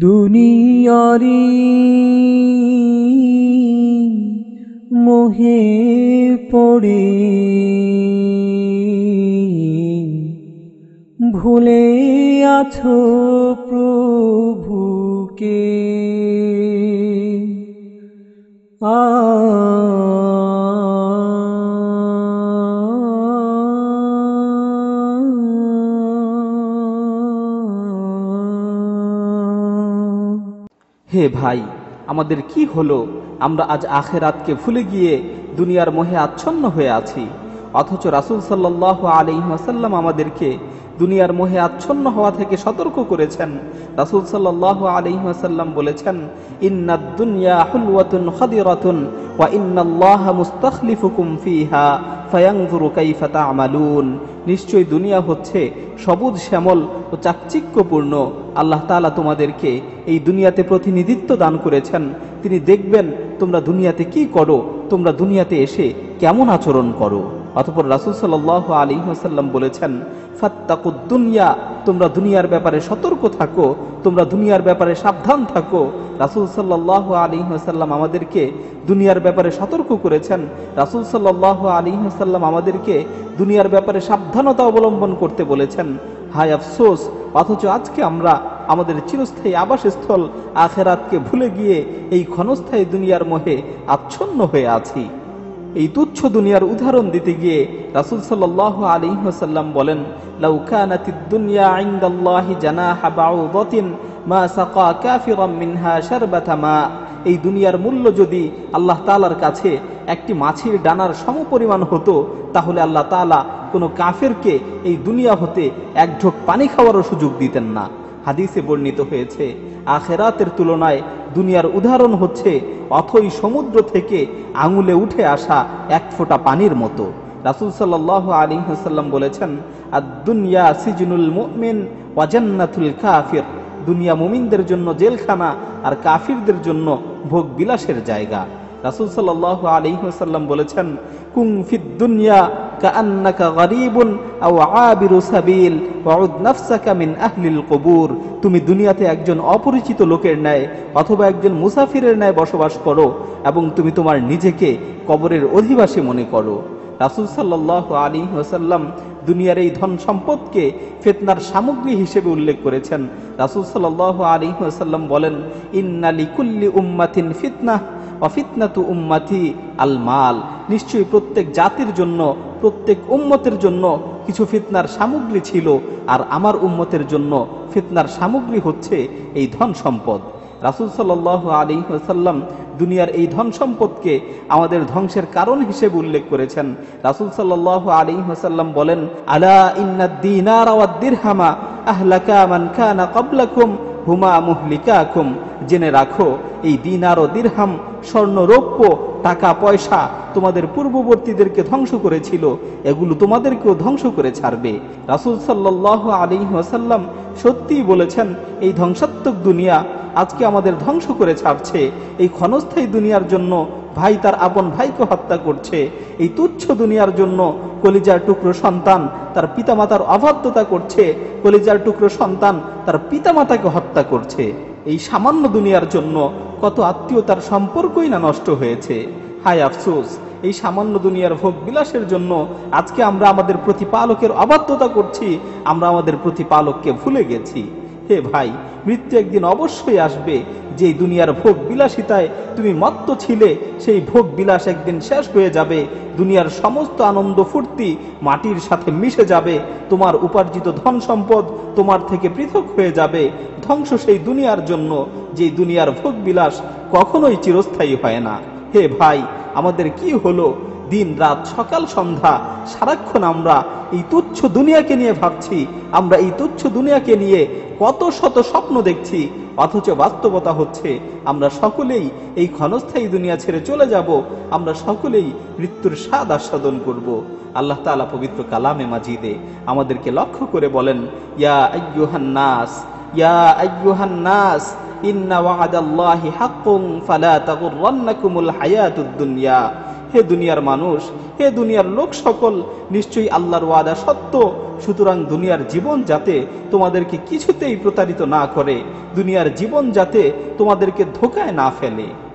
দুনিয়ারি মোহে পড়ে ভুলে আছো প্রভুকে। আ হে ভাই, আমাদের কি হলো? আমরা আজ আখেরাতকে ভুলে গিয়ে দুনিয়ার মোহে আচ্ছন্ন হয়ে আছি। অথচ রাসুল সাল্লাহ আলিহাসাল্লাম আমাদেরকে দুনিয়ার মোহে আচ্ছন্ন হওয়া থেকে সতর্ক করেছেন। রাসুল সাল্লাহ বলেছেন ইন্নাদ দুনিয়া ওয়া ইন্নাল্লাহ ফিহা নিশ্চয় দুনিয়া হচ্ছে সবুজ, শ্যামল ও চাকচিক্যপূর্ণ। আল্লাহ তাআলা তোমাদেরকে এই দুনিয়াতে প্রতিনিধিত্ব দান করেছেন। তিনি দেখবেন তোমরা দুনিয়াতে কি করো, তোমরা দুনিয়াতে এসে কেমন আচরণ করো। অতপর রাসুল সাল্লাহ আলী হাসাল্লাম বলেছেন, ফাত্তাকুদ দুনিয়া, তোমরা দুনিয়ার ব্যাপারে সতর্ক থাকো, তোমরা দুনিয়ার ব্যাপারে সাবধান থাকো। রাসুল সাল্লাহ আলী হাসাল্লাম আমাদেরকে দুনিয়ার ব্যাপারে সতর্ক করেছেন। রাসুল সাল্লাহ আলী হাসাল্লাম আমাদেরকে দুনিয়ার ব্যাপারে সাবধানতা অবলম্বন করতে বলেছেন। হায় আফসোস, অথচ আজকে আমরা আমাদের চিরস্থায়ী আবাসস্থল আখেরাতকে ভুলে গিয়ে এই ক্ষণস্থায়ী দুনিয়ার মোহে আচ্ছন্ন হয়ে আছি। এই তুচ্ছ দুনিয়ার উদাহরণ দিতে গিয়ে রাসুল সাল্লাহ আলী হাসাল্লাম বলেন লাউকানাতিদ দুনিয়া ইনদাল্লাহি জানাহা বাউদাতিন মা সাকা মিনহা মা। এই দুনিয়ার মূল্য যদি আল্লাহ তাআলার কাছে একটি মাছের ডানার সমপরিমাণ হতো, তাহলে আল্লাহ তাআলা কোনো কাফেরকে এই দুনিয়া হতে এক ঢোক পানি খাওয়ারও সুযোগ দিতেন না। হাদিসে বর্ণিত হয়েছে, আখেরাতের তুলনায় দুনিয়ার উদাহরণ হচ্ছে, অথই সমুদ্র থেকে আঙুলে উঠে আসা এক ফোঁটা পানির মতো। রাসুল সাল্লাহ আলী হাসাল্লাম বলেছেন আর দুনিয়া সিজনুল মুমিন ওয়াজান্নাতুল কাফির। দুনিয়া মুমিনদের জন্য জেলখানা আর কাফিরদের জন্য ভোগ বিলাসের জায়গা। রাসুল সাল্লাহ আলী হাসাল্লাম বলেছেন কুং ফিদ দুনিয়া কাআন্নাকা গরীবুন আও আবিরু সাবিল কবুর। তুমি দুনিয়াতে একজন অপরিচিত লোকের ন্যায় অথবা একজন মুসাফিরের ন্যায় বসবাস করো এবং তুমি তোমার নিজেকে কবরের অধিবাসী মনে করো। রাসুল সাল্লাহ আলী ওসাল্লাম দুনিয়ার এই ধন সম্পদকে ফেতনার সামগ্রী হিসেবে উল্লেখ করেছেন। রাসুল সাল্লাহ আলী ওসাল্লাম বলেন ইন্নালি কুল্লি উম্মাতিন ফিতনা। অফিতনাতু উম্মাতি আল মাল। নিশ্চয়ই প্রত্যেক জাতির জন্য, প্রত্যেক উম্মতের জন্য কিছু ফিতনার সামগ্রী ছিল, আর আমার উম্মতের জন্য ফিতনার সামগ্রী হচ্ছে এই ধন সম্পদ। রাসুল সাল্লাহ আলী সাল্লাম দুনিয়ার এই ধন সম্পদকে আমাদের ধ্বংসের কারণ হিসেবে উল্লেখ করেছেন। রাসুল সাল্লাহ আলী বলেন, আলা ইন্দিরহামা আহলাকা মান কানা কবলাকুম হুমা মুহলিকাকুম। জেনে রাখো, এই দিনার ও দিরহাম স্বর্ণ, রৌপ্য, টাকা, পয়সা তোমাদের পূর্ববর্তীদেরকে ধ্বংস করেছিল। এগুলো তোমাদেরকেও ধ্বংস করে ছাড়বে। রাসুল সাল্লাহ আলী ওয়াসাল্লাম সত্যিই বলেছেন, এই ধ্বংসাত্মক দুনিয়া আজকে আমাদের ধ্বংস করে ছাড়ছে। এই ক্ষণস্থায়ী দুনিয়ার জন্য ভাই তার আপন ভাইকে হত্যা করছে। এই তুচ্ছ দুনিয়ার জন্য কলিজার টুকরো সন্তান তার পিতামাতার অবাধ্যতা করছে। কলিজার টুকরো সন্তান তার পিতামাতাকে হত্যা করছে। এই সামান্য দুনিয়ার জন্য কত আত্মীয়তার সম্পর্কই না নষ্ট হয়েছে। হায় আফসোস, এই সামান্য দুনিয়ার ভোগ বিলাসের জন্য আজকে আমরা আমাদের প্রতিপালকের অবাধ্যতা করছি, আমরা আমাদের প্রতিপালককে ভুলে গেছি। হে ভাই, মৃত্যু একদিন অবশ্যই আসবে। যে দুনিয়ার ভোগ বিলাসিতায় তুমি মত্ত ছিলে, সেই ভোগ বিলাস একদিন শেষ হয়ে যাবে। দুনিয়ার সমস্ত আনন্দ ফুর্তি মাটির সাথে মিশে যাবে। তোমার উপার্জিত ধন সম্পদ তোমার থেকে পৃথক হয়ে যাবে। ধ্বংস সেই দুনিয়ার জন্য যে দুনিয়ার ভোগ বিলাস কখনোই চিরস্থায়ী হয় না। হে ভাই, আমাদের কি হলো? দিন রাত সকাল সন্ধ্যা, সারাক্ষণ আমরা এই তুচ্ছ দুনিয়াকে নিয়ে ভাবছি, আমরা এই তুচ্ছ দুনিয়াকে নিয়ে কত শত স্বপ্ন দেখছি, অথচ বাস্তবতা হচ্ছে আমরা সকলেই এই ক্ষণস্থায়ী দুনিয়া ছেড়ে চলে যাব, আমরা সকলেই মৃত্যুর স্বাদ আস্বাদন করব। আল্লাহ তালা পবিত্র কালামে মাজিদে আমাদেরকে লক্ষ্য করে বলেন, ইয়া আയ്যুহান নাস, ইয়া আയ്যুহান নাস, ইন্না ওয়াদাল্লাহি হাক্কুন ফালা তাগুররান্নাকুমুল হায়াতুদ দুনিয়া। হে দুনিয়ার মানুষ, হে দুনিয়ার লোক সকল, নিশ্চয়ই আল্লাহর ওয়াদা সত্য। সুতরাং দুনিয়ার জীবন যাতে তোমাদেরকে কিছুতেই প্রতারিত না করে, দুনিয়ার জীবন যাতে তোমাদেরকে ধোকায় না ফেলে।